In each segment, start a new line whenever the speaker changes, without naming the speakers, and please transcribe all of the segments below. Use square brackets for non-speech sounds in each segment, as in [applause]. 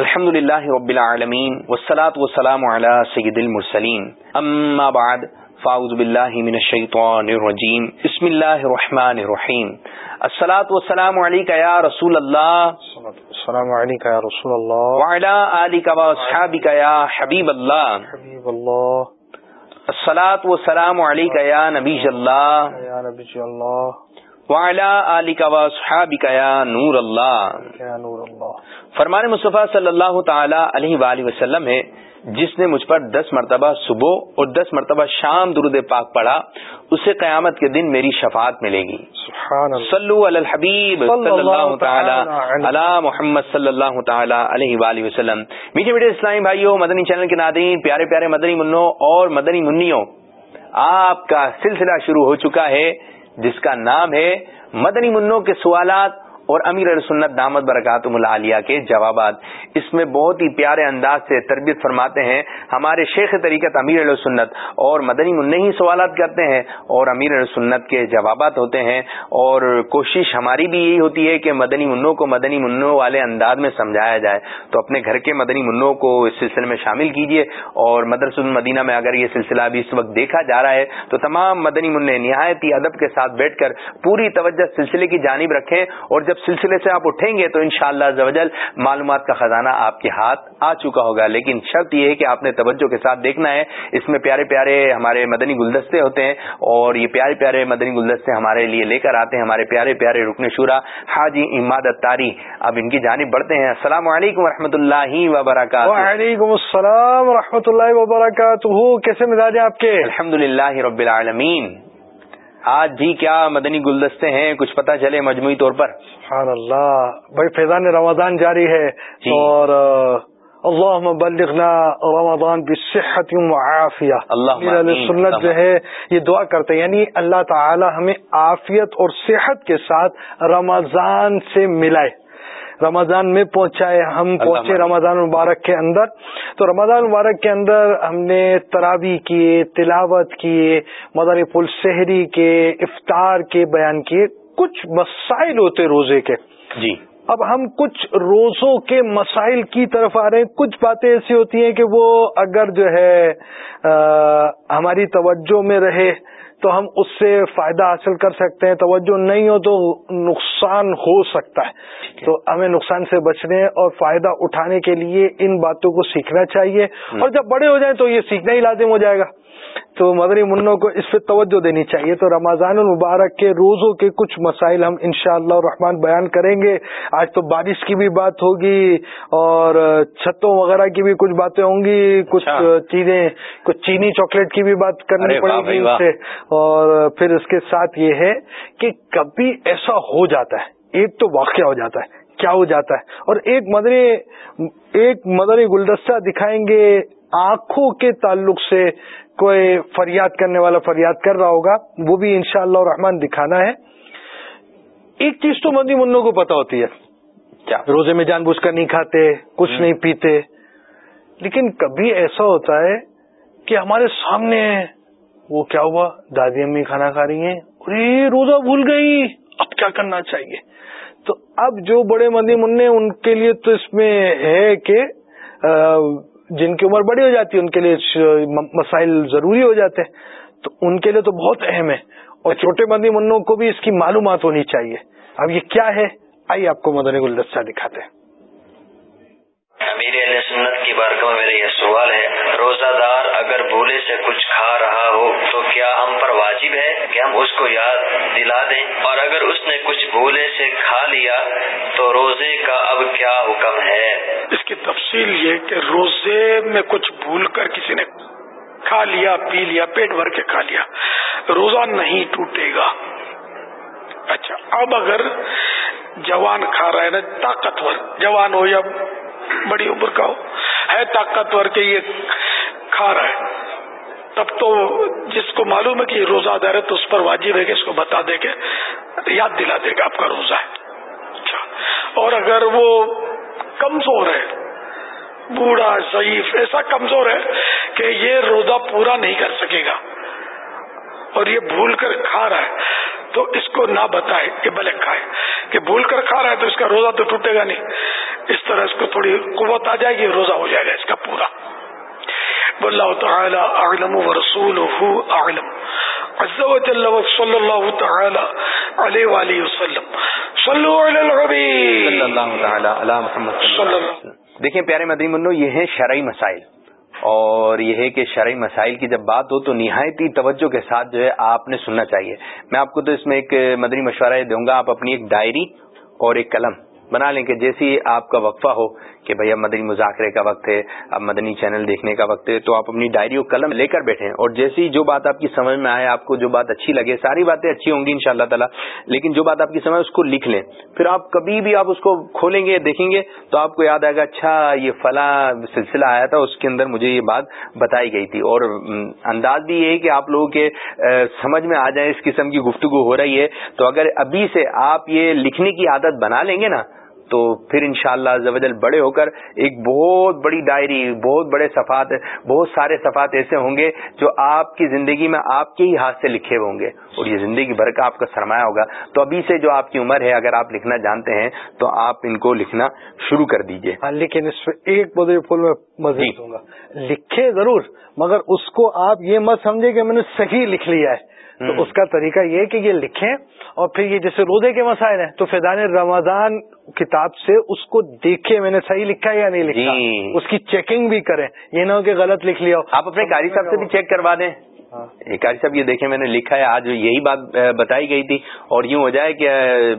الحمد للہ رب العالمین والصلاة والسلام على سید المرسلین. اما بعد فاعوذ باللہ من الشیطان الرجیم. بسم اللہ الرحمن الرحیم. الصلاة والسلام علیکہ یا رسول اللہ.
السلام علیکہ یا رسول اللہ.
وعلا آلکہ و اصحابکہ یا حبیب اللہ.
حبیب اللہ.
الصلاة والسلام علیکہ یا نبی اللہ
یا نبی اللہ
یا نور اللہ۔ فرمان مصطفیٰ صلی اللہ تعالی علیہ وآلہ وسلم ہے جس نے مجھ پر دس مرتبہ صبح اور دس مرتبہ شام درود پاک پڑھا اسے قیامت کے دن میری شفاعت ملے گی۔
سبحان
صلو علی الحبیب صلی اللہ تعالی علی محمد صلی اللہ تعالی علیہ وآلہ وسلم۔ میٹھے میٹھے اسلامی بھائیوں مدنی چینل کے ناظرین پیارے پیارے مدنی منوں اور مدنی منیوں آپ کا سلسلہ شروع ہو چکا ہے۔ جس کا نام ہے مدنی منوں کے سوالات اور امیر سنت دامت برکات العالیہ کے جوابات اس میں بہت ہی پیارے انداز سے تربیت فرماتے ہیں۔ ہمارے شیخ طریقت امیر سنت اور مدنی منع ہی سوالات کرتے ہیں اور امیر سنت کے جوابات ہوتے ہیں اور کوشش ہماری بھی یہی ہوتی ہے کہ مدنی منوں کو مدنی منوں والے انداز میں سمجھایا جائے۔ تو اپنے گھر کے مدنی منوں کو اس سلسلے میں شامل کیجیے اور مدرس المدینہ میں اگر یہ سلسلہ ابھی اس وقت دیکھا جا رہا ہے تو تمام مدنی منع نہایت ہی ادب کے ساتھ بیٹھ کر پوری توجہ سلسلے کی جانب رکھیں اور جب جب سلسلے سے آپ اٹھیں گے تو ان شاء اللہ معلومات کا خزانہ آپ کے ہاتھ آ چکا ہوگا۔ لیکن شرط یہ ہے کہ آپ نے توجہ کے ساتھ دیکھنا ہے۔ اس میں پیارے پیارے ہمارے مدنی گلدستے ہوتے ہیں اور یہ پیارے پیارے مدنی گلدستے ہمارے لیے لے کر آتے ہیں۔ ہمارے پیارے پیارے رکن شورا حاجی اماد تاری اب ان کی جانب بڑھتے ہیں۔ السلام علیکم و اللہ وبرکاتہ۔
وعلیکم السلام و اللہ وبرکاتہ۔ کیسے مزاج آپ کے؟
الحمد رب العالمین۔ آج بھی کیا مدنی گلدستے ہیں کچھ پتہ چلے مجموعی طور پر۔
سبحان اللہ بھائی فیضان رمضان جاری ہے۔ جی۔ اور اللہ بلغنا رمضان بصحت وعافیہ اللہ سنت جو ہے یہ دعا کرتے ہیں۔ یعنی اللہ تعالی ہمیں عافیت اور صحت کے ساتھ رمضان سے ملائے۔ رمضان میں پہنچائے ہم پہنچے رمضان مبارک کے اندر۔ تو رمضان مبارک کے اندر ہم نے ترابی کیے تلاوت کیے مدر پل شہری کے افطار کے بیان کیے۔ کچھ مسائل ہوتے روزے کے۔
جی۔
اب ہم کچھ روزوں کے مسائل کی طرف آ رہے ہیں۔ کچھ باتیں ایسی ہوتی ہیں کہ وہ اگر جو ہے ہماری توجہ میں رہے۔ تو ہم اس سے فائدہ حاصل کر سکتے ہیں۔ توجہ نہیں ہو تو نقصان ہو سکتا ہے۔ تو ہمیں نقصان سے بچنے اور فائدہ اٹھانے کے لیے ان باتوں کو سیکھنا چاہیے۔ اور جب بڑے ہو جائیں تو یہ سیکھنا ہی لازم ہو جائے گا۔ تو مدری منوں کو اس پہ توجہ دینی چاہیے۔ تو رمضان المبارک کے روزوں کے کچھ مسائل ہم انشاءاللہ اللہ رحمان بیان کریں گے۔ آج تو بارش کی بھی بات ہوگی اور چھتوں وغیرہ کی بھی کچھ باتیں ہوں گی۔ کچھ اچھا۔ چیزیں کچھ چینی چاکلیٹ کی بھی بات کرنی پڑے گی سے۔ اور پھر اس کے ساتھ یہ ہے کہ کبھی ایسا ہو جاتا ہے ایک تو واقعہ ہو جاتا ہے کیا ہو جاتا ہے؟ اور ایک مدنی ایک مدنی گلدستہ دکھائیں گے آنکھوں کے تعلق سے کوئی فریاد کرنے والا فریاد کر رہا ہوگا وہ بھی انشاءاللہ اللہ رحمان دکھانا ہے۔ ایک چیز تو مندی منوں کو پتا ہوتی ہے کیا روزے میں جان بوجھ کر نہیں کھاتے کچھ نہیں پیتے لیکن کبھی ایسا ہوتا ہے کہ ہمارے سامنے وہ کیا ہوا؟ دادی امی کھانا کھا رہی ہیں۔ ارے، روزہ بھول گئی۔ اب کیا کرنا چاہیے؟ تو اب جو بڑے مندی منع ان کے لیے تو اس میں ہے کہ جن کی عمر بڑی ہو جاتی ہے، ان کے لیے مسائل ضروری ہو جاتے ہیں۔ تو ان کے لیے تو بہت اہم ہے۔ اور چھوٹے مندی منوں کو بھی اس کی معلومات ہونی چاہیے۔ اب یہ کیا ہے؟ آئیے آپ کو مدنی گلدستہ دکھاتے ہیں۔
امیر علیہ سنت کی بارگاہ میں میرا یہ سوال ہے روزہ دار اگر بھولے سے کچھ کھا رہا ہو، تو کیا ہم پر واجب ہے کہ ہم اس کو یاد دلا دیں؟ اور اگر اس نے کچھ بھولے سے کھا لیا، تو روزے کا اب کیا حکم ہے؟
اس کی تفصیل یہ کہ روزے میں کچھ بھول کر کسی نے کھا لیا، پی لیا، پیٹ بھر کے کھا لیا، روزہ نہیں ٹوٹے گا۔ اچھا اب اگر جوان کھا رہا ہے نا طاقتور جوان ہو یا بڑی عمر کا ہو۔ ہے طاقتور کے یہ کھا رہا ہے۔ تب تو جس کو معلوم ہے کہ یہ روزہ دار ہے تو اس پر واجب ہے کہ اس کو بتا دے کے یاد دلا دے گا آپ کا روزہ ہے۔ اچھا۔ اور اگر وہ کمزور ہے، بوڑھا، ضعیف، ایسا کمزور ہے کہ یہ روزہ پورا نہیں کر سکے گا اور یہ بھول کر کھا رہا ہے تو اس کو نہ بتائے کہ بلے کھائے کہ بھول کر کھا رہا ہے تو اس کا روزہ تو ٹوٹے گا نہیں۔ اس طرح اس کو تھوڑی قوت آ جائے گی روزہ ہو جائے گا اس کا پورا۔ واللہ تعالی اعلم ورسوله اعلم۔ عز وجل صلی اللہ تعالی علیہ وآلہ وسلم۔ صلو علی
صلی اللہ تعالی علی محمد صلی اللہ دیکھیں پیارے مدنی منو یہ ہیں شرعی مسائل۔ اور یہ ہے کہ شرعی مسائل کی جب بات ہو تو نہایتی توجہ کے ساتھ جو ہے آپ نے سننا چاہیے۔ میں آپ کو تو اس میں ایک مدنی مشورہ دوں گا، آپ اپنی ایک ڈائری اور ایک قلم۔ بنا لیں کہ جیسی آپ کا وقفہ ہو کہ بھائی اب مدنی مذاکرے کا وقت ہے، اب مدنی چینل دیکھنے کا وقت ہے، تو آپ اپنی ڈائری اور قلم لے کر بیٹھیں۔ اور جیسی جو بات آپ کی سمجھ میں آئے، آپ کو جو بات اچھی لگے، ساری باتیں اچھی ہوں گی ان شاء اللہ تعالیٰ، لیکن جو بات آپ کی سمجھ اس کو لکھ لیں۔ پھر آپ کبھی بھی آپ اس کو کھولیں گے، دیکھیں گے، تو آپ کو یاد آئے گا اچھا یہ فلاں سلسلہ آیا تھا، اس کے اندر مجھے یہ بات بتائی گئی تھی۔ اور انداز بھی یہ کہ آپ لوگوں کے سمجھ میں آ جائیں، اس قسم کی گفتگو ہو رہی ہے۔ تو اگر ابھی سے آپ یہ لکھنے کی عادت بنا لیں گے نا تو پھر انشاءاللہ شاء اللہ بڑے ہو کر ایک بہت بڑی ڈائری بہت بڑے صفات بہت سارے صفات ایسے ہوں گے جو آپ کی زندگی میں آپ کے ہی ہاتھ سے لکھے ہوں گے اور یہ زندگی بھر کا آپ کا سرمایہ ہوگا۔ تو ابھی سے جو آپ کی عمر ہے اگر آپ لکھنا جانتے ہیں تو آپ ان کو لکھنا شروع کر دیجیے
ہاں، لیکن اس میں ایک پھول میں مزید جی۔ دوں گا۔ لکھے ضرور مگر اس کو آپ یہ مت سمجھے کہ میں نے صحیح لکھ لیا ہے۔ تو اس کا طریقہ یہ کہ یہ لکھیں اور پھر یہ جیسے روزے کے مسائل ہیں تو فیضان رمضان کتاب سے اس کو دیکھے میں نے صحیح لکھا یا نہیں لکھا؟ جی۔ اس کی چیکنگ بھی کریں۔ یہ نہ ہو کہ غلط لکھ لیا
آپ اپنے قاری صاحب سے بھی چیک کروا دیں۔ قاری صاحب یہ دیکھیں میں نے لکھا ہے آج یہی بات بتائی گئی تھی اور یوں ہو جائے کہ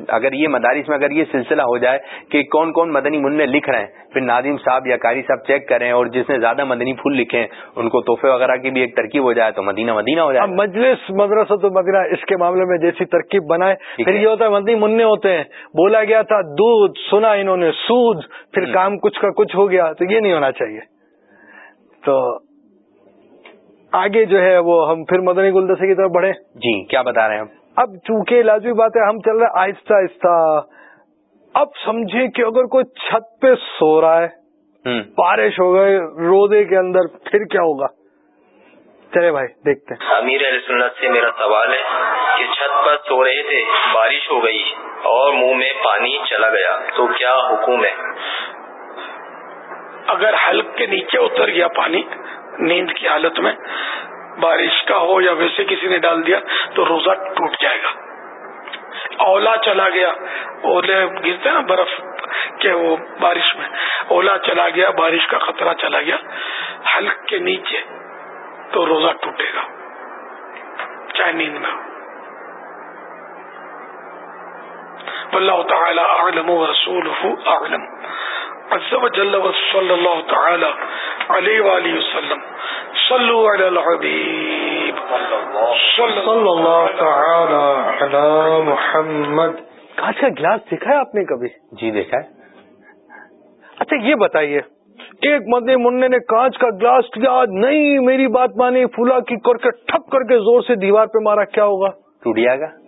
اگر یہ مدارس میں اگر یہ سلسلہ ہو جائے کہ کون کون مدنی منع لکھ رہے ہیں پھر نادم صاحب یا قاری صاحب چیک کریں اور جس نے زیادہ مدنی پھول لکھے ہیں ان کو تحفے وغیرہ کی بھی ایک ترکیب ہو جائے تو مدینہ مدینہ ہو جائے۔
مجلس مدرسہ تو مدینہ اس کے معاملے میں جیسی ترکیب بنائے پھر یہ ہوتا ہے مدنی منع ہوتے ہیں۔ بولا گیا تھا دودھ سنا انہوں نے سود پھر کام کچھ کا کچھ ہو گیا تو یہ نہیں ہونا چاہیے۔ تو آگے جو ہے وہ ہم پھر مدنی گلدسے کی طرف بڑھے
جی کیا بتا رہے ہیں
اب چونکہ لازمی بات ہے ہم چل رہے آہستہ آہستہ۔ اب سمجھے کہ اگر کوئی چھت پہ سو رہا ہے بارش ہو گئے رودے کے اندر پھر کیا ہوگا؟ چلے بھائی دیکھتے
ہیں۔ امیر سنت سے میرا سوال ہے کہ چھت پر سو رہے تھے بارش ہو گئی اور منہ میں پانی چلا گیا تو کیا حکم ہے؟
اگر کے نیچے اتر گیا پانی، نیند کی حالت میں، بارش کا ہو یا ویسے کسی نے ڈال دیا تو روزہ ٹوٹ جائے گا۔ اولا چلا گیا۔ اولے گرتے نا برف کے وہ بارش میں۔ اولا چلا گیا، بارش کا خطرہ چلا گیا۔ ہلک کے نیچے تو روزہ ٹوٹے گا۔ چاہے نیند میں ہو۔ اللہ تعالی اعلم و رسول اعلم. عز و جل و صلی اللہ تعالی علیہ وآلہ وسلم. صلو علی الحبیب. صلی اللہ تعالی علی محمد.
کانچ کا گلاس دیکھا ہے آپ نے کبھی؟
جی دیکھا ہے۔
اچھا یہ بتائیے ایک مدنی منع نے کانچ کا گلاس کیا؟ نہیں میری بات مانی پھولا کی کر کے ٹھپ کر کے زور سے دیوار پہ مارا کیا ہوگا؟
ٹوٹیا گا۔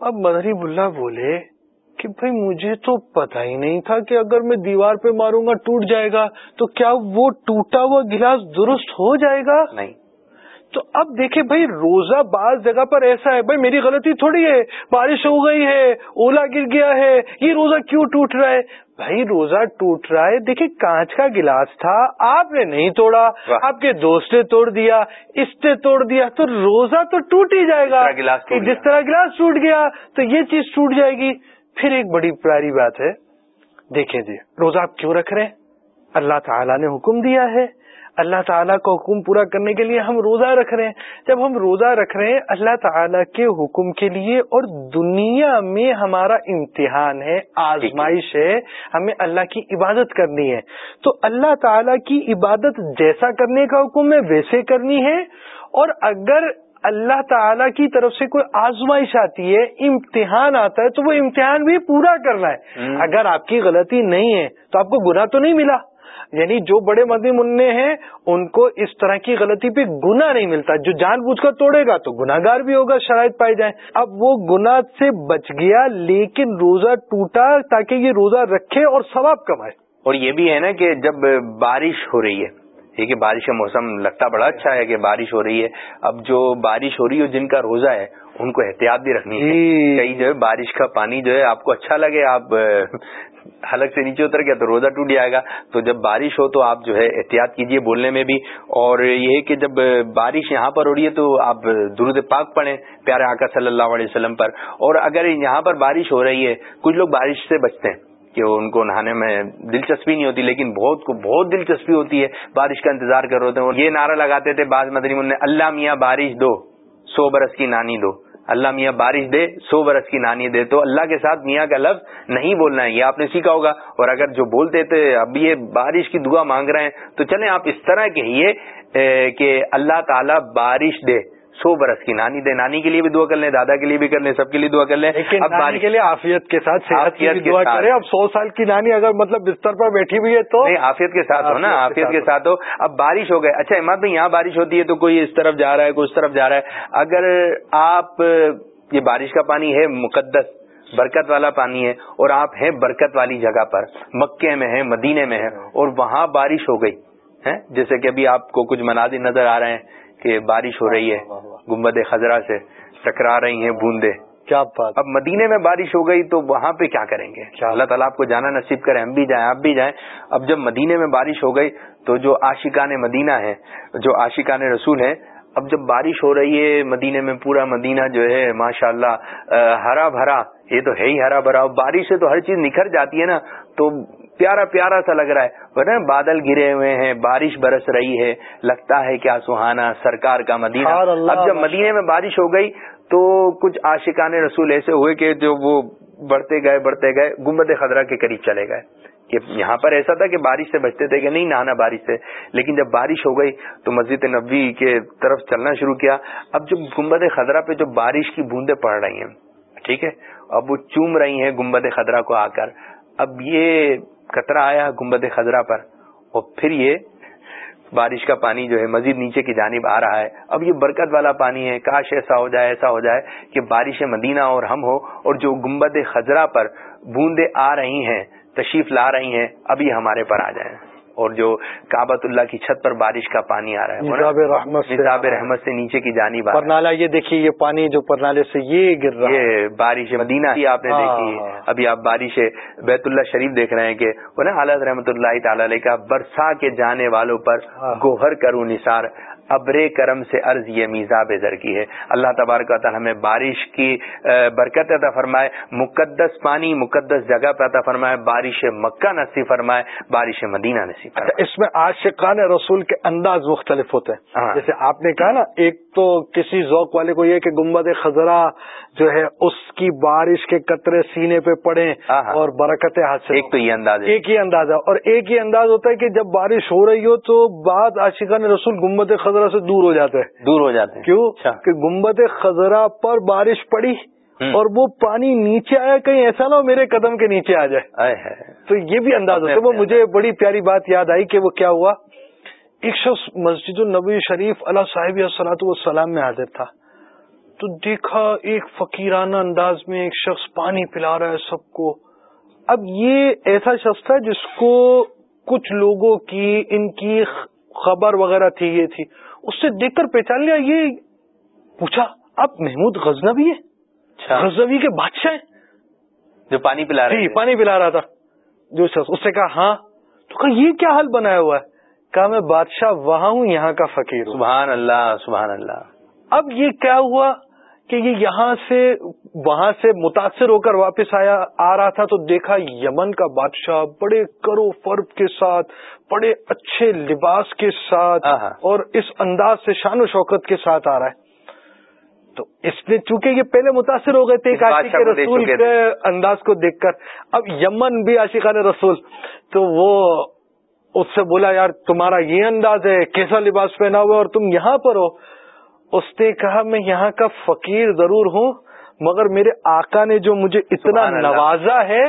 اب مدری بلّہ بولے کہ بھائی مجھے تو پتا ہی نہیں تھا کہ اگر میں دیوار پہ ماروں گا ٹوٹ جائے گا تو کیا وہ ٹوٹا ہوا گلاس درست ہو جائے گا؟
نہیں۔
تو اب دیکھیں بھائی روزہ بعض جگہ پر ایسا ہے بھائی میری غلطی تھوڑی ہے بارش ہو گئی ہے اولا گر گیا ہے یہ روزہ کیوں ٹوٹ رہا ہے؟ بھائی روزہ ٹوٹ رہا ہے دیکھیں کانچ کا گلاس تھا آپ نے نہیں توڑا آپ کے دوست نے توڑ دیا اس نے توڑ دیا تو روزہ تو ٹوٹ ہی جائے گا جس طرح گلاس ٹوٹ گیا تو یہ چیز ٹوٹ جائے گی۔ پھر ایک بڑی پیاری بات ہے دیکھیں جی روزہ آپ کیوں رکھ رہے ہیں؟ اللہ تعالیٰ نے حکم دیا ہے۔ اللہ تعالیٰ کا حکم پورا کرنے کے لیے ہم روزہ رکھ رہے ہیں۔ جب ہم روزہ رکھ رہے ہیں اللہ تعالیٰ کے حکم کے لیے اور دنیا میں ہمارا امتحان ہے آزمائش ہے ہمیں اللہ کی عبادت کرنی ہے۔ تو اللہ تعالیٰ کی عبادت جیسا کرنے کا حکم ہے ویسے کرنی ہے۔ اور اگر اللہ تعالی کی طرف سے کوئی آزمائش آتی ہے امتحان آتا ہے تو وہ امتحان بھی پورا کرنا ہے۔ اگر آپ کی غلطی نہیں ہے تو آپ کو گناہ تو نہیں ملا۔ یعنی جو بڑے مدی منع ہیں ان کو اس طرح کی غلطی پہ گنا نہیں ملتا۔ جو جان بوجھ کر توڑے گا تو گناگار بھی ہوگا شرائط پائی جائیں۔ اب وہ گنا سے بچ گیا لیکن روزہ ٹوٹا تاکہ یہ روزہ رکھے اور ثواب کمائے۔
اور یہ بھی ہے نا کہ جب بارش ہو رہی ہے کہ بارش کا موسم لگتا بڑا اچھا ہے کہ بارش ہو رہی ہے۔ اب جو بارش ہو رہی ہے جن کا روزہ ہے ان کو احتیاط بھی رکھنی ہے۔ جی۔ کئی جو ہے بارش کا پانی جو ہے آپ کو اچھا لگے آپ حلق سے نیچے اتر گیا تو روزہ ٹوٹ جائے گا۔ تو جب بارش ہو تو آپ جو ہے احتیاط کیجیے بولنے میں بھی۔ اور یہ کہ جب بارش یہاں پر ہو رہی ہے تو آپ درود پاک پڑھیں پیارے آقا صلی اللہ علیہ وسلم پر۔ اور اگر یہاں پر بارش ہو رہی ہے، کچھ لوگ بارش سے بچتے ہیں کہ ان کو نہانے میں دلچسپی نہیں ہوتی، لیکن بہت کو بہت دلچسپی ہوتی ہے۔ بارش کا انتظار کر رہے ہیں۔ یہ نعرہ لگاتے تھے بعض مدنی نے، اللہ میاں بارش دو، سو برس کی نانی دو۔ اللہ میاں بارش دے، سو برس کی نانی دے، تو اللہ کے ساتھ میاں کا لفظ نہیں بولنا ہے، یہ آپ نے سیکھا ہوگا۔ اور اگر جو بولتے تھے، اب یہ بارش کی دعا مانگ رہے ہیں، تو چلیں آپ اس طرح کہیے کہ اللہ تعالیٰ بارش دے۔ سو برس کی۔ نانی دے نانی کے لیے بھی دعا کر لیں دادا کے لیے بھی کر لیں سب کے لیے دعا کر لیں۔
اب نانی کے لیے آفیت کے ساتھ صحت کی دعا کریں۔ اب سو سال کی نانی اگر مطلب بستر پر بیٹھی ہوئی ہے تو
نہیں آفیت کے ساتھ ہو نا آفیت کے ساتھ ہو۔ اب بارش ہو گئے اچھا اماد بھائی یہاں بارش ہوتی ہے تو کوئی اس طرف جا رہا ہے کوئی اس طرف جا رہا ہے۔ اگر آپ یہ بارش کا پانی ہے مقدس برکت والا پانی ہے اور آپ ہیں برکت والی جگہ پر مکے میں ہیں مدینے میں ہیں اور وہاں بارش ہو گئی جیسے کہ ابھی آپ کو کچھ مناظر نظر آ رہے ہیں۔ کہ بارش ہو رہی ہے گمبد خزرہ سے ٹکرا رہی ہیں بوندے۔
کیا بات۔
اب مدینے میں بارش ہو گئی تو وہاں پہ کیا کریں گے؟ اللہ تعالیٰ آپ کو جانا نصیب کرے ہم بھی جائیں آپ بھی جائیں۔ اب جب مدینے میں بارش ہو گئی تو جو عاشقان مدینہ ہے جو عاشقان رسول ہیں اب جب بارش ہو رہی ہے مدینے میں پورا مدینہ جو ہے ماشاء اللہ ہرا بھرا یہ تو ہے ہی ہرا بھرا۔ بارش سے تو ہر چیز نکھر جاتی ہے نا تو پیارا پیارا سا لگ رہا ہے۔ ورنہ بادل گرے ہوئے ہیں بارش برس رہی ہے۔ لگتا ہے کیا سہانا سرکار کا مدینہ۔ اب جب مدینے میں بارش ہو گئی تو کچھ عاشقان رسول ایسے ہوئے کہ جو وہ بڑھتے گئے بڑھتے گئے گمبد خطرہ کے قریب چلے گئے۔ کہ یہاں پر ایسا تھا کہ بارش سے بچتے تھے کہ نہیں نہانا بارش سے۔ لیکن جب بارش ہو گئی تو مسجد نبوی کے طرف چلنا شروع کیا۔ اب جو گمبد خدرہ پہ جو بارش کی بوندیں پڑ رہی ہیں ٹھیک ہے؟ اب وہ چوم رہی ہیں گمبد خدرہ کو آ کر۔ اب یہ قطرہ آیا گمبد خزرہ پر، اور پھر یہ بارش کا پانی جو ہے مزید نیچے کی جانب آ رہا ہے۔ اب یہ برکت والا پانی ہے۔ کاش ایسا ہو جائے، ایسا ہو جائے کہ بارش مدینہ اور ہم ہو، اور جو گمبد خزرہ پر بوندے آ رہی ہیں، تشریف لا رہی ہیں، ابھی ہمارے پر آ جائیں۔ اور جو کابت اللہ کی چھت پر بارش کا پانی آ رہا ہے رحمت رحمت سے نیچے کی جانی
پرنالا یہ دیکھیے یہ پانی جو پرنالے سے یہ گر رہا
ہے۔ بارش مدینہ ہی آپ نے ہاں، دیکھی۔ ہاں۔ ابھی آپ بارش بیت اللہ شریف دیکھ رہے ہیں کہ حالت رحمت اللہ تعالی علیہ کا برسا کے جانے والوں پر ہاں۔ گوہر کروں نثار۔ ابر کرم سے عرض یہ میزا زر کی ہے۔ اللہ تبارک و تعالیٰ ہمیں بارش کی برکت عطا فرمائے مقدس پانی مقدس جگہ پہ عطا فرمائے بارش مکہ نصیب فرمائے بارش مدینہ نصیب
فرمائے۔ اس میں عاشقان رسول کے انداز مختلف ہوتے ہیں۔ ہاں۔ جیسے آپ نے کہا نا ایک تو کسی ذوق والے کو یہ کہ گمبد خزرہ جو ہے اس کی بارش کے قطرے سینے پہ پڑے۔ اور برکت حاصل
ایک تو یہ انداز
ایک ہی انداز ہے اور ایک ہی انداز ہوتا ہے کہ جب بارش ہو رہی ہو تو بعد عاشقان رسول گمبد خزرہ سے دور ہو جاتے ہیں۔
دور ہو جاتے ہیں۔
کیوں؟ اچھا۔ کہ گمبد خزرہ پر بارش پڑی اور وہ پانی نیچے آیا کہیں ایسا نہ ہو میرے قدم کے نیچے آ جائے۔ تو یہ بھی انداز ہوتا ہے۔ وہ مجھے بڑی پیاری بات یاد آئی کہ وہ کیا ہوا؟ ایک شخص مسجد النبی شریف اللہ صاحب صلاحت والسلام میں حاضر تھا۔ تو دیکھا ایک فقیرانہ انداز میں ایک شخص پانی پلا رہا ہے سب کو۔ اب یہ ایسا شخص تھا جس کو کچھ لوگوں کی ان کی خبر وغیرہ تھی یہ تھی۔ اس سے دیکھ کر پہچان لیا یہ پوچھا اب محمود غزنوی ہے؟ اچھا۔ غزنوی کے بادشاہ ہیں؟
جو پانی پلا رہا
جی پانی پلا رہا تھا۔ جو شخص اس سے کہا ہاں۔ تو کہا یہ کیا حل بنایا ہوا ہے؟ کہا میں بادشاہ وہاں ہوں یہاں کا فقیر
سبحان اللہ سبحان اللہ۔
اب یہ کیا ہوا کہ یہ یہاں سے وہاں سے متاثر ہو کر واپس آیا آ رہا تھا تو دیکھا یمن کا بادشاہ بڑے کرو فرب کے ساتھ بڑے اچھے لباس کے ساتھ اور اس انداز سے شان و شوکت کے ساتھ آ رہا ہے۔ تو اس نے چونکہ یہ پہلے متاثر ہو گئے تھے عاشق رسول کے انداز کو دیکھ کر اب یمن بھی عاشقان رسول۔ تو وہ اس سے بولا، یار، تمہارا یہ انداز ہے، کیسا لباس پہنا ہوا اور تم یہاں پر ہو؟ اس نے کہا، میں یہاں کا فقیر ضرور ہوں مگر میرے آقا نے جو مجھے اتنا نوازا ہے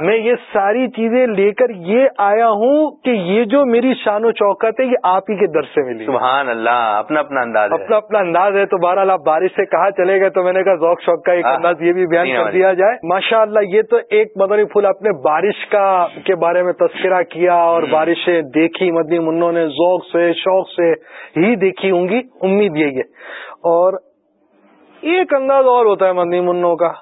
میں یہ ساری چیزیں لے کر یہ آیا ہوں کہ یہ جو میری شان و چوکت ہے یہ آپ ہی کے در سے ملی۔
سبحان اللہ اپنا اپنا انداز
اپنا اپنا انداز ہے تو بہرحال آپ بارش سے کہاں چلے گئے تو میں نے کہا ذوق شوق کا ایک انداز یہ بھی بیان کر دیا جائے۔ ماشاء اللہ یہ تو ایک مدنی پھول اپنے بارش کا کے بارے میں تذکرہ کیا اور بارشیں دیکھی مدنی منوں نے ذوق سے شوق سے ہی دیکھی ہوں گی امید یہی ہے۔ اور ایک انداز اور ہوتا ہے مدنی منوں کا۔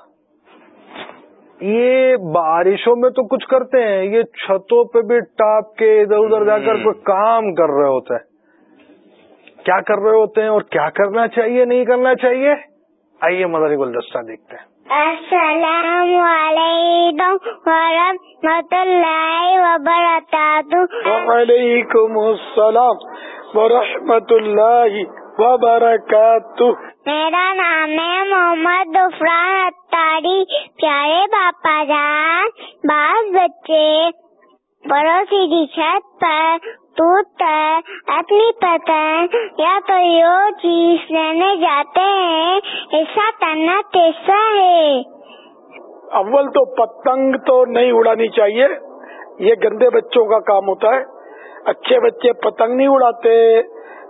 یہ بارشوں میں تو کچھ کرتے ہیں یہ چھتوں پہ بھی ٹاپ کے ادھر ادھر جا کر کوئی کام کر رہے ہوتے ہیں۔ کیا کر رہے ہوتے ہیں اور کیا کرنا چاہیے نہیں کرنا چاہیے؟ آئیے مدری گلدستہ دیکھتے ہیں۔
السلام علیکم ورحمۃ اللہ وبرکاتہ۔
وعلیکم السلام ورحمۃ اللہ وبرکاتہ۔
میرا نام ہے محمد غفران اتاری پیارے باپا جان بعض بچے پڑوسی کی چھت پر ٹوٹ کر اپنی پتنگ یا کوئی اور چیز لینے جاتے ہیں ایسا کرنا کیسا ہے؟
اول تو پتنگ تو نہیں اڑانی چاہیے۔ یہ گندے بچوں کا کام ہوتا ہے۔ اچھے بچے پتنگ نہیں اڑاتے۔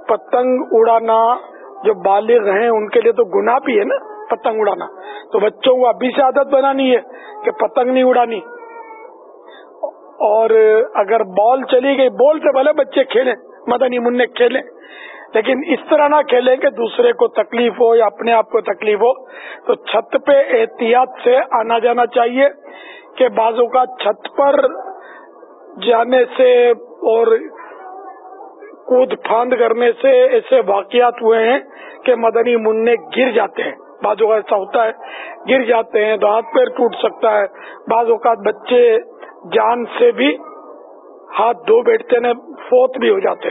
پتنگ اڑانا، جو بالغ ہیں ان کے لیے تو گناہ بھی ہے نا، پتنگ اڑانا۔ تو بچوں کو ابھی سے عادت بنانی ہے کہ پتنگ نہیں اڑانی۔ اور اگر بال چلی گئی، بال سے بھلے بچے کھیلیں، مدنی منع کھیلیں۔ لیکن اس طرح نہ کھیلیں کہ دوسرے کو تکلیف ہو یا اپنے آپ کو تکلیف ہو، تو چھت پہ احتیاط سے آنا جانا چاہیے کہ بازو کا چھت پر جانے سے اور کود پھاند کرنے سے ایسے واقعات ہوئے ہیں کہ مدنی منع گر جاتے ہیں۔ بعض اوقات ایسا ہوتا ہے، گر جاتے ہیں تو ہاتھ پیر ٹوٹ سکتا ہے۔ بعض اوقات بچے جان سے بھی ہاتھ دھو بیٹھتے نے فوت بھی ہو جاتے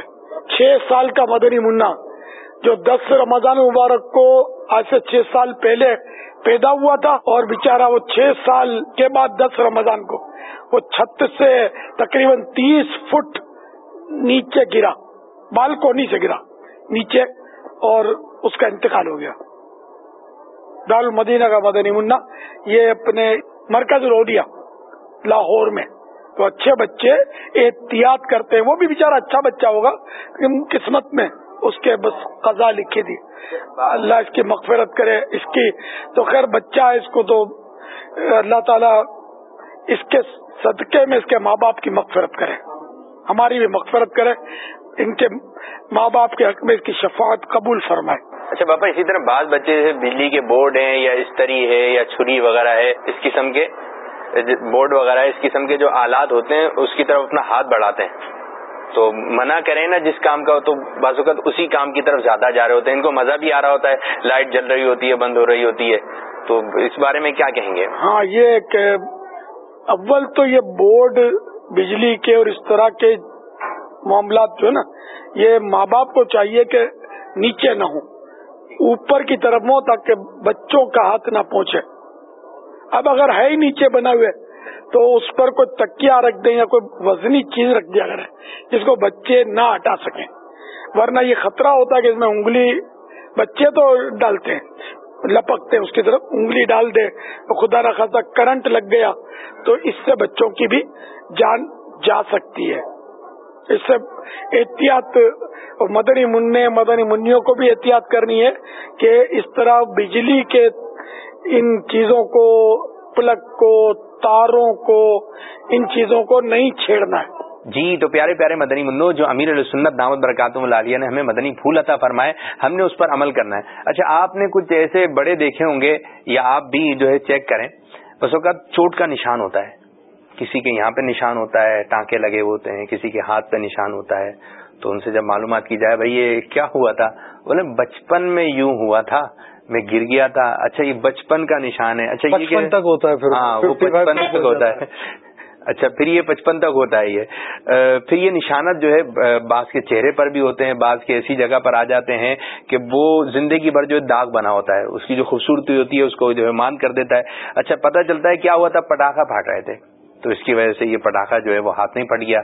چھ سال کا مدنی منا جو دس رمضان مبارک کو آج سے چھ سال پہلے پیدا ہوا تھا اور بےچارا وہ چھ سال کے بعد دس رمضان کو، وہ چھت سے تقریباً تیس فٹ نیچے گرا۔ بالکونی سے گرا، نیچے، اور اس کا انتقال ہو گیا۔ دار المدینہ کا مدنی منا یہ اپنے مرکز رودیا لاہور میں۔ تو اچھے بچے احتیاط کرتے ہیں، وہ بھی بےچارا اچھا بچہ ہوگا قسمت میں اس کے بس قضا لکھی تھی۔ اللہ اس کی مغفرت کرے، اس کی تو خیر بچہ ہے، اس کو تو اللہ تعالی اس کے صدقے میں اس کے ماں باپ کی مغفرت کرے۔ ہماری بھی مغفرت کرے۔ ان کے ماں باپ کے حق میں اس کی شفاعت قبول فرمائے۔
اچھا باپا اسی طرح بعض بچے جیسے بجلی کے بورڈ ہیں یا استری ہے یا چھری وغیرہ ہے اس قسم کے بورڈ وغیرہ اس قسم کے جو آلات ہوتے ہیں اس کی طرف اپنا ہاتھ بڑھاتے ہیں۔ تو منع کریں نا جس کام کا تو بعض اوقات اسی کام کی طرف زیادہ جا رہے ہوتے ہیں۔ ان کو مزہ بھی آ رہا ہوتا ہے لائٹ جل رہی ہوتی ہے بند ہو رہی ہوتی ہے۔ تو اس بارے میں کیا کہیں گے؟
ہاں یہ کہ اول تو یہ بورڈ بجلی کے اور اس طرح کے معاملات جو ہے نا، یہ ماں باپ کو چاہیے کہ نیچے نہ ہوں، اوپر کی طرف ہو تاکہ بچوں کا ہاتھ نہ پہنچے۔ اب اگر ہے ہی نیچے بنا ہوئے، تو اس پر کوئی تکیا رکھ دیں یا کوئی وزنی چیز رکھ دیا کرے جس کو بچے نہ ہٹا سکیں۔ ورنہ یہ خطرہ ہوتا ہے کہ اس میں انگلی، بچے تو ڈالتے ہیں، لپکتے اس کی طرف انگلی ڈال دے تو خدا نخواستہ کرنٹ لگ گیا، تو اس سے بچوں کی بھی جان جا سکتی ہے۔ اس سے احتیاط مدنی منع مدنی منوں کو بھی احتیاط کرنی ہے کہ اس طرح بجلی کے ان چیزوں کو، پلک کو، تاروں کو، ان چیزوں کو نہیں چھیڑنا ہے۔
جی تو پیارے پیارے مدنی منو جو امیر علیہ سنت دامد برکاتم العالیہ نے ہمیں مدنی پھول عطا فرمائے، ہم نے اس پر عمل کرنا ہے۔ اچھا آپ نے کچھ ایسے بڑے دیکھے ہوں گے یا آپ بھی جو ہے چیک کریں، بس اوقات چوٹ کا نشان ہوتا ہے۔ کسی کے یہاں پہ نشان ہوتا ہے ٹانکے لگے ہوتے ہیں کسی کے ہاتھ پہ نشان ہوتا ہے۔ تو ان سے جب معلومات کی جائے بھائی یہ کیا ہوا تھا؟ بولے بچپن میں یوں ہوا تھا میں گر گیا تھا۔ اچھا یہ بچپن کا نشان ہے۔ اچھا
یہ تک ہوتا ہے پھر۔
ہاں وہ [laughs] بچپن تک ہوتا ہے۔ اچھا پھر یہ پچپن تک ہوتا ہے یہ۔ پھر یہ نشانت جو ہے بعض کے چہرے پر بھی ہوتے ہیں بعض کے ایسی جگہ پر آ جاتے ہیں کہ وہ زندگی بھر جو داغ بنا ہوتا ہے۔ اس کی جو خوبصورتی ہوتی ہے اس کو جو ہے مان کر دیتا ہے۔ اچھا پتہ چلتا ہے کیا ہوا تھا؟ پٹاخہ پھاٹ رہے تھے۔ تو اس کی وجہ سے یہ پٹاخہ جو ہے وہ ہاتھ نہیں پھٹ گیا۔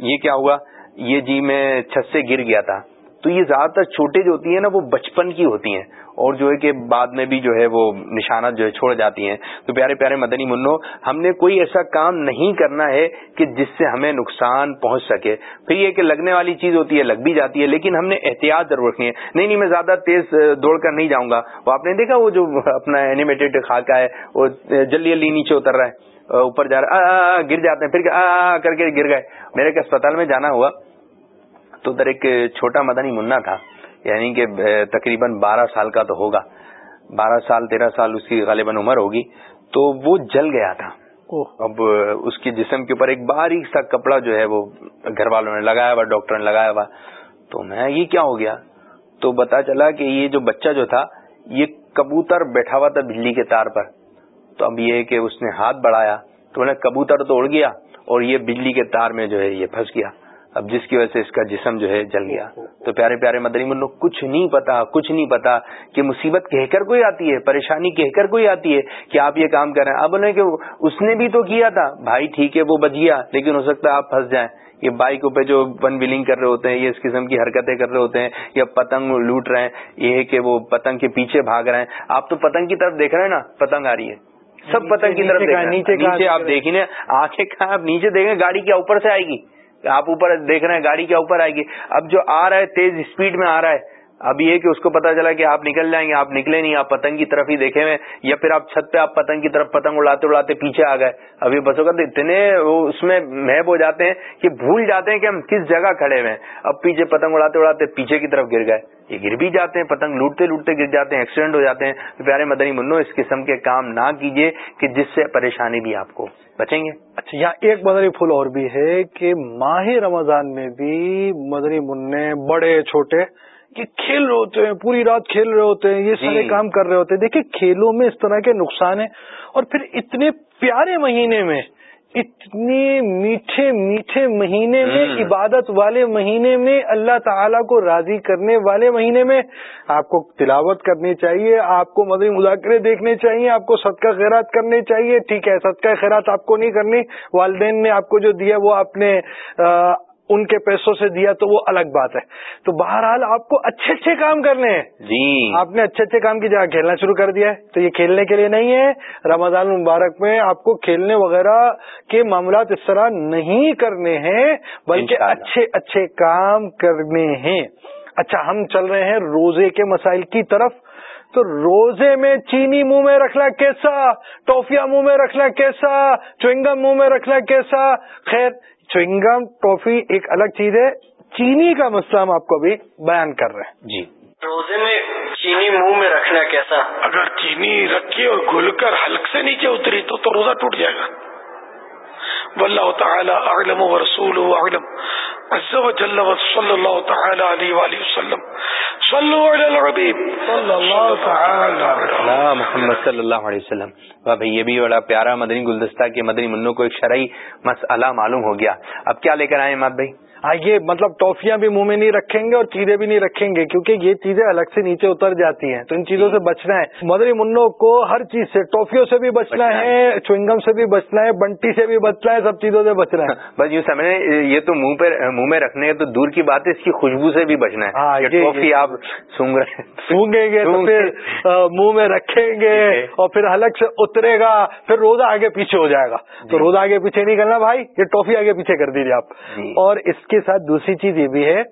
یہ کیا ہوا؟ یہ جی میں چھت سے گر گیا تھا۔ تو یہ زیادہ تر چھوٹے جو ہوتی ہیں نا وہ بچپن کی ہوتی ہیں۔ اور جو ہے کہ بعد میں بھی جو ہے وہ نشانات جو ہے چھوڑ جاتی ہیں۔ تو پیارے پیارے مدنی منو، ہم نے کوئی ایسا کام نہیں کرنا ہے کہ جس سے ہمیں نقصان پہنچ سکے۔ پھر یہ کہ لگنے والی چیز ہوتی ہے، لگ بھی جاتی ہے، لیکن ہم نے احتیاط ضرور رکھنی ہے۔ نہیں نہیں، میں زیادہ تیز دوڑ کر نہیں جاؤں گا۔ وہ آپ نے دیکھا وہ جو اپنا اینیمیٹڈ خاکہ ہے، وہ جلدی جلدی نیچے اتر رہا ہے۔ اوپر جا رہا ہے۔ گر جاتے ہیں۔ پھر کر کے گر گئے۔ میرے کے اسپتال میں جانا ہوا۔ تو ادھر ایک چھوٹا مدنی منا تھا۔ یعنی کہ تقریباً بارہ سال کا تو ہوگا۔ بارہ سال تیرہ سال اس کی غالباً عمر ہوگی۔ تو وہ جل گیا تھا۔ اب اس کے جسم کے اوپر ایک باریک سا کپڑا جو ہے وہ گھر والوں نے لگایا ہوا ڈاکٹر نے لگایا ہوا۔ تو میں یہ کیا ہو گیا؟ تو بتا چلا کہ یہ جو بچہ جو تھا یہ کبوتر بیٹھا ہوا تھا بجلی کے تار پر۔ تو اب یہ کہ اس نے ہاتھ بڑھایا تو انہیں کبوتر تو اڑ گیا اور یہ بجلی کے تار میں جو ہے یہ پھنس گیا۔ اب جس کی وجہ سے اس کا جسم جو ہے جل گیا۔ تو پیارے پیارے مدنی منو کچھ نہیں پتا، کچھ نہیں پتا کہ مصیبت کہہ کر کوئی آتی ہے، پریشانی کہہ کر کوئی آتی ہے کہ آپ یہ کام کر رہے ہیں۔ اب انہیں کہ اس نے بھی تو کیا تھا۔ بھائی ٹھیک ہے، وہ بچ گیا، لیکن ہو سکتا ہے آپ پھنس جائیں۔ یہ بائک پہ جو ون ویلنگ کر رہے ہوتے ہیں، یہ اس قسم کی حرکتیں کر رہے ہوتے ہیں یا پتنگ لوٹ رہے ہیں، یہ کہ وہ پتنگ کے پیچھے بھاگ رہے ہیں۔ آپ تو پتنگ کی طرف دیکھ رہے ہیں نا، پتنگ آ رہی ہے۔ سب پتنگ کی طرف نیچے آپ دیکھیں آنکھیں آپ نیچے دیکھیں گاڑی کیا اوپر سے آئے گی۔ آپ اوپر دیکھ رہے ہیں گاڑی کیا اوپر آئے گی۔ اب جو آ رہا ہے تیز اسپیڈ میں آ رہا ہے۔ اب یہ کہ اس کو پتا چلا کہ آپ نکل جائیں گے، آپ نکلے نہیں، آپ پتنگ کی طرف ہی دیکھے ہوئے یا پھر آپ چھت پہ آپ پتنگ کی طرف پتنگ اڑاتے اڑاتے پیچھے آ گئے۔ اب یہ بسوں کا تو اتنے اس میں محب ہو جاتے ہیں کہ بھول جاتے ہیں کہ ہم کس جگہ کھڑے ہوئے ہیں۔ اب پیچھے پتنگ اڑاتے اڑاتے پیچھے کی طرف گر گئے۔ یہ گر بھی جاتے ہیں، پتنگ لوٹتے لوٹتے گر جاتے ہیں ایکسیڈنٹ ہو جاتے ہیں۔ پیارے مدنی منو اس قسم کے کام نہ کیجیے کہ جس سے پریشانی بھی آپ کو بچیں گے۔
اچھا یہاں ایک مدنی پھول اور بھی ہے کہ ماہ رمضان میں بھی مدنی منع بڑے، چھوٹے یہ کھیل رہے ہوتے ہیں پوری رات کھیل رہے ہوتے ہیں یہ سارے جی۔ کام کر رہے ہوتے ہیں۔ دیکھیں کھیلوں میں اس طرح کے نقصان ہیں اور پھر اتنے پیارے مہینے میں اتنے میٹھے میٹھے مہینے میں عبادت والے مہینے میں اللہ تعالیٰ کو راضی کرنے والے مہینے میں آپ کو تلاوت کرنی چاہیے آپ کو مدعی مذاکرے دیکھنے چاہیے آپ کو صدقہ خیرات کرنے چاہیے۔ ٹھیک ہے صدقہ خیرات آپ کو نہیں کرنی والدین نے آپ کو جو دیا وہ آپ نے ان کے پیسوں سے دیا تو وہ الگ بات ہے۔ تو بہرحال آپ کو اچھے اچھے کام کرنے ہیں۔
جی۔
آپ نے اچھے اچھے کام کی جگہ کھیلنا شروع کر دیا ہے۔ تو یہ کھیلنے کے لیے نہیں ہے۔ رمضان مبارک میں آپ کو کھیلنے وغیرہ کے معاملات اس طرح نہیں کرنے ہیں بلکہ اچھے اچھے کام کرنے ہیں۔ اچھا ہم چل رہے ہیں روزے کے مسائل کی طرف۔ تو روزے میں چینی منہ میں رکھنا کیسا؟ ٹوفیاں منہ میں رکھنا کیسا؟ چوئنگم منہ میں رکھنا کیسا؟ خیر چوئنگم ٹافی ایک الگ چیز ہے۔ چینی کا مسئلہ ہم آپ کو ابھی بیان کر رہے ہیں۔
جی۔
روزے میں چینی منہ میں رکھنا کیسا؟
اگر چینی رکھی اور گل کر حلق سے نیچے اتری تو تو روزہ ٹوٹ جائے گا۔ واللہ تعالی اعلم و رسول اعلم۔ عز و جل و صلی اللہ تعالی علیہ وآلہ وسلم صلو علی صلی اللہ تعالی
محمد صلی اللہ علیہ وسلم. واہ بھئی یہ بھی بڑا پیارا مدنی گلدستہ کے مدنی منوں کو ایک شرعی مسئلہ معلوم ہو گیا. اب کیا لے کر آئے مات بھائی؟
ہاں یہ مطلب ٹافیاں بھی منہ میں نہیں رکھیں گے اور چیزیں بھی نہیں رکھیں گے کیونکہ یہ چیزیں الگ سے نیچے اتر جاتی ہیں۔ تو ان چیزوں سے بچنا ہے۔ مدری منوں کو ہر چیز سے ٹافیوں سے بھی بچنا ہے۔ چوئنگم سے بھی بچنا ہے بنٹی سے بھی بچنا ہے سب چیزوں سے بچنا ہے۔ [laughs]
بس یوں سمجھے یہ تو منہ پہ منہ میں رکھنے تو دور کی بات ہے اس کی خوشبو سے بھی بچنا ہے ہاں ٹافی آپ سونگ رہے
سونگیں گے تو پھر منہ میں رکھیں گے اور پھر حلق سے اترے گا پھر روزہ آگے پیچھے ہو جائے گا۔ تو جی۔ روزہ آگے پیچھے نہیں کرنا بھائی یہ ٹافی آگے پیچھے کر دیجیے آپ۔ جی۔ اور اس کے ساتھ دوسری چیز یہ بھی ہے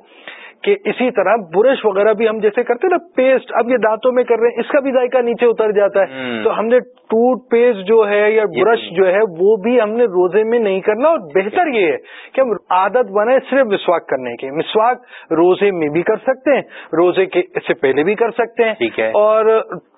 کہ اسی طرح برش وغیرہ بھی ہم جیسے کرتے ہیں نا پیسٹ اب یہ دانتوں میں کر رہے ہیں اس کا بھی ذائقہ نیچے اتر جاتا ہے۔ تو ہم نے ٹوتھ پیسٹ جو ہے یا برش جو ہے وہ بھی ہم نے روزے میں نہیں کرنا۔ اور بہتر یہ ہے کہ ہم عادت بنائے صرف مسواک کرنے کے۔ مسواک روزے میں بھی کر سکتے ہیں روزے کے اس سے پہلے بھی کر سکتے ہیں۔ اور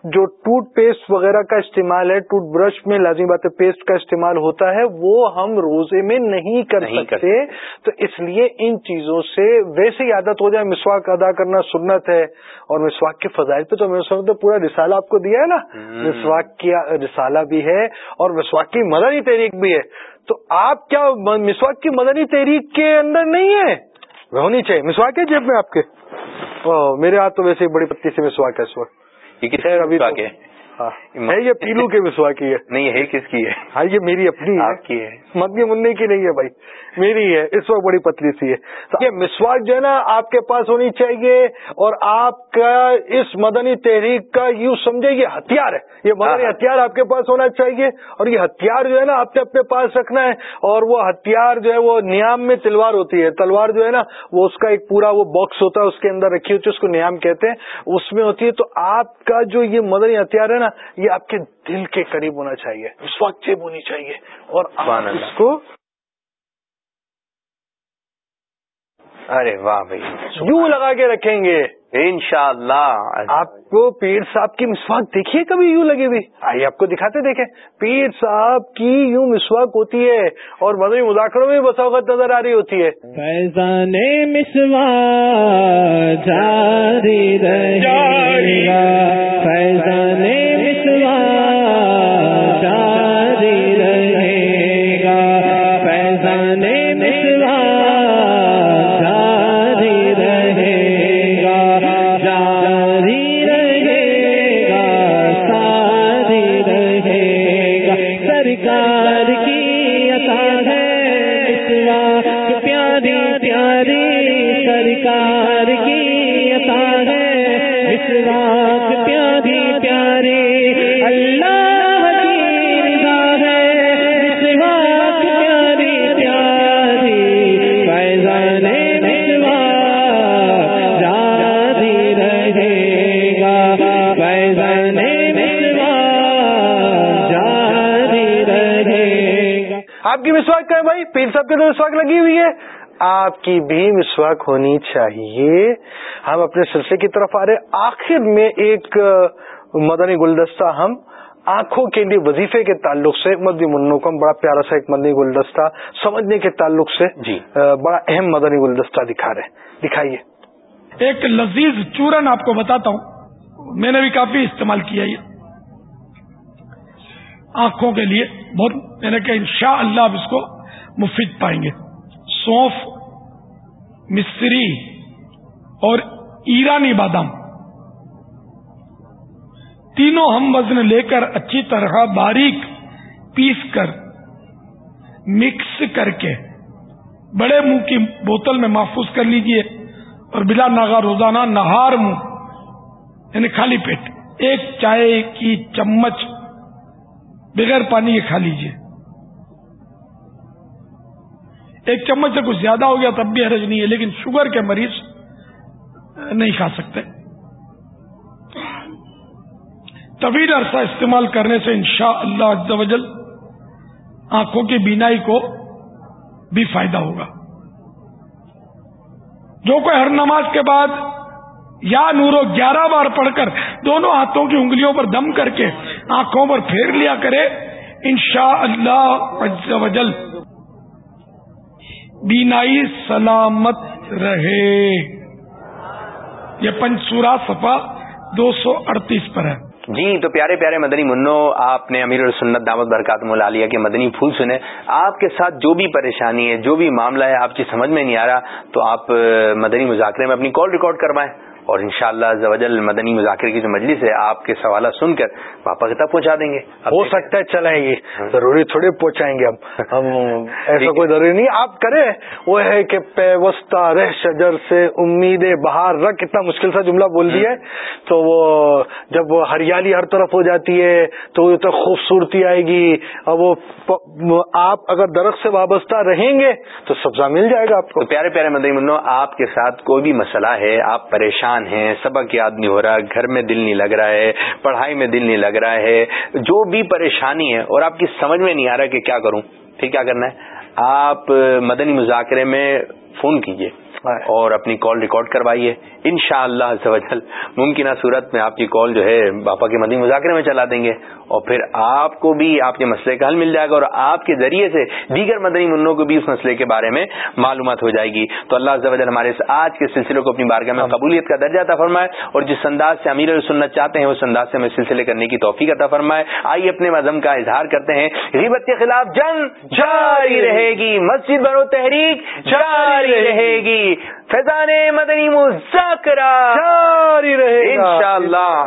جو ٹوتھ پیسٹ وغیرہ کا استعمال ہے ٹوتھ برش میں لازمی بات ہے پیسٹ کا استعمال ہوتا ہے وہ ہم روزے میں نہیں کر سکتے۔ تو اس لیے ان چیزوں سے ویسے ہی عادت ہو جائے مسواک ادا کرنا سنت ہے۔ اور مسواک کے فضائل پہ تو میں سمجھتا پورا رسالہ آپ کو دیا ہے نا۔ مسواک کی رسالہ بھی ہے اور مسواک کی مدنی تحریک بھی ہے۔ تو آپ کیا مسواک کی مدنی تحریک کے اندر نہیں ہے؟ ہونی چاہیے۔ مسواک ہے جیب میں آپ کے۔ میرے ہاتھ تو ویسے بڑی پتی سے مسواک ہے اس وقت۔
خیر ابھی
باقی ہے۔ یہ پیلو کے مسوا کی ہے؟
نہیں ہے کس کی ہے؟
ہاں یہ میری اپنی
آپ کی ہے۔
مدنی منی کی نہیں ہے بھائی۔ میری ہے اس وقت بڑی پتلی سی ہے۔ یہ مسواک جو ہے نا آپ کے پاس ہونی چاہیے اور آپ کا اس مدنی تحریک کا یوں سمجھے یہ ہتھیار ہے۔ یہ مدنی ہاں۔ ہتھیار آپ کے پاس ہونا چاہیے اور یہ ہتھیار جو ہے نا آپ نے اپنے پاس رکھنا ہے اور وہ ہتھیار جو ہے وہ نیام میں تلوار ہوتی ہے۔ تلوار جو ہے نا وہ اس کا ایک پورا وہ باکس ہوتا ہے اس کے اندر رکھی ہوتی ہے اس کو نیام کہتے ہیں۔ اس میں ہوتی ہے تو آپ کا جو یہ مدنی ہتھیار ہے نا یہ آپ کے دل کے قریب ہونا چاہیے اس وقت چیب ہونی چاہیے اور آپ اس کو
ارے واہ بھائی۔
یوں لگا کے رکھیں گے۔
انشاءاللہ۔
آپ کو پیر صاحب کی مسواک دیکھیے کبھی یوں لگے ہوئی آئیے آپ کو دکھاتے دیکھیں۔ پیر صاحب کی یوں مسواک ہوتی ہے اور مدنی مذاکروں میں بسا اوقات نظر آ رہی ہوتی ہے۔
فیضان مسوا جاری رہے گا۔ فیضان پیاری سرکار کی عطا ہے۔ مسواک پیاری پیاری اللہ کی رضا ہے۔ پیاری پیاری فیضان مسواک جاری رہے گا۔ فیضان مسواک جاری رہے گا۔
آپ کی مسواک کا ہے بھائی، پیر صاحب کی تو مسواک لگی ہوئی ہے۔ آپ کی بھی مسواک ہونی چاہیے۔ ہم اپنے سلسلے کی طرف آ رہے آخر میں ایک مدنی گلدستہ ہم آنکھوں کے لیے وظیفے کے تعلق سے مدنی منوں کو ہم بڑا پیارا سا ایک مدنی گلدستہ سمجھنے کے تعلق سے
جی۔
بڑا اہم مدنی گلدستہ دکھا رہے دکھائیے۔
ایک لذیذ چورن آپ کو بتاتا ہوں۔ میں نے بھی کافی استعمال کیا یہ۔ آنکھوں کے لیے بہت میں نے کہا ان شاء اللہ آپ اس کو مفید پائیں گے۔ سونف، مصری اور ایرانی بادام۔ تینوں ہم وزن لے کر اچھی طرح باریک پیس کر مکس کر کے، بڑے منہ کی بوتل میں محفوظ کر لیجیے اور بلا ناغا روزانہ نہار منہ یعنی خالی پیٹ، ایک چائے کی چمچ بغیر پانی کے کھا لیجیے۔ ایک چمچ سے کچھ زیادہ ہو گیا تب بھی حرج نہیں ہے، لیکن شوگر کے مریض نہیں کھا سکتے۔ طویل عرصہ استعمال کرنے سے انشاء اللہ وجل آنکھوں کی بینائی کو بھی فائدہ ہوگا۔ جو کوئی ہر نماز کے بعد یا نورو گیارہ بار پڑھ کر دونوں ہاتھوں کی انگلیوں پر دم کر کے آنکھوں پر پھیر لیا کرے انشاء اللہ وجل بینائی سلامت رہے۔ یہ پنچورا سفا دو سو اڑتیس پر ہے۔
جی تو پیارے پیارے مدنی منو، آپ نے امیر السنت دعوت برکات ملالیہ کے مدنی پھول سنے۔ آپ کے ساتھ جو بھی پریشانی ہے، جو بھی معاملہ ہے، آپ کی سمجھ میں نہیں آ رہا، تو آپ مدنی مذاکرے میں اپنی کال ریکارڈ کروائیں۔ اور انشاءاللہ شاء اللہ مدنی مذاکرے کی جو مجلس ہے آپ کے سوالات سن کر واپس تک پہنچا دیں گے۔
ہو سکتا ہے چلائیں گے۔ ضروری تھوڑی پہنچائیں گے ہم۔ ایسا کوئی ضروری نہیں آپ کریں۔ وہ ہے کہ پیوستہ رہ شجر سے امید بہار رکھ اتنا مشکل سا جملہ بول دیا ہے۔ تو وہ جب وہ ہریالی ہر طرف ہو جاتی ہے تو وہ خوبصورتی آئے گی۔ اور وہ آپ اگر درخت سے وابستہ رہیں گے تو سبزہ مل جائے گا آپ کو۔
پیارے پیارے مدنی منو آپ کے ساتھ کوئی بھی مسئلہ ہے آپ پریشان ہیں سبق یاد نہیں ہو رہا گھر میں دل نہیں لگ رہا ہے پڑھائی میں دل نہیں لگ رہا ہے جو بھی پریشانی ہے اور آپ کی سمجھ میں نہیں آ رہا کہ کیا کروں پھر کیا کرنا ہے؟ آپ مدنی مذاکرے میں فون کیجیے اور اپنی کال ریکارڈ کروائیے۔ ان شاء اللہ ممکنہ صورت میں آپ کی کال جو ہے باپا کے مدنی مذاکرے میں چلا دیں گے اور پھر آپ کو بھی آپ کے مسئلے کا حل مل جائے گا اور آپ کے ذریعے سے دیگر مدنی منوں کو بھی اس مسئلے کے بارے میں معلومات ہو جائے گی۔ تو اللہ ہمارے آج کے سلسلے کو اپنی بارگاہ میں قبولیت کا درجہ عطا فرمائے اور جس انداز سے امیر سنت چاہتے ہیں اس انداز سے ہمیں سلسلے کرنے کی توفیق عطا فرمائے۔ آئیے اپنے مذہب کا اظہار کرتے ہیں۔ غیبت کے خلاف جنگ جاری رہے گی۔ مسجد برو تحریک جاری رہے گی۔ فیضان مدنی مذاکرہ
جاری رہے
ان شاء اللہ